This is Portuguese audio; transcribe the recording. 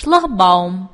Schlagbaum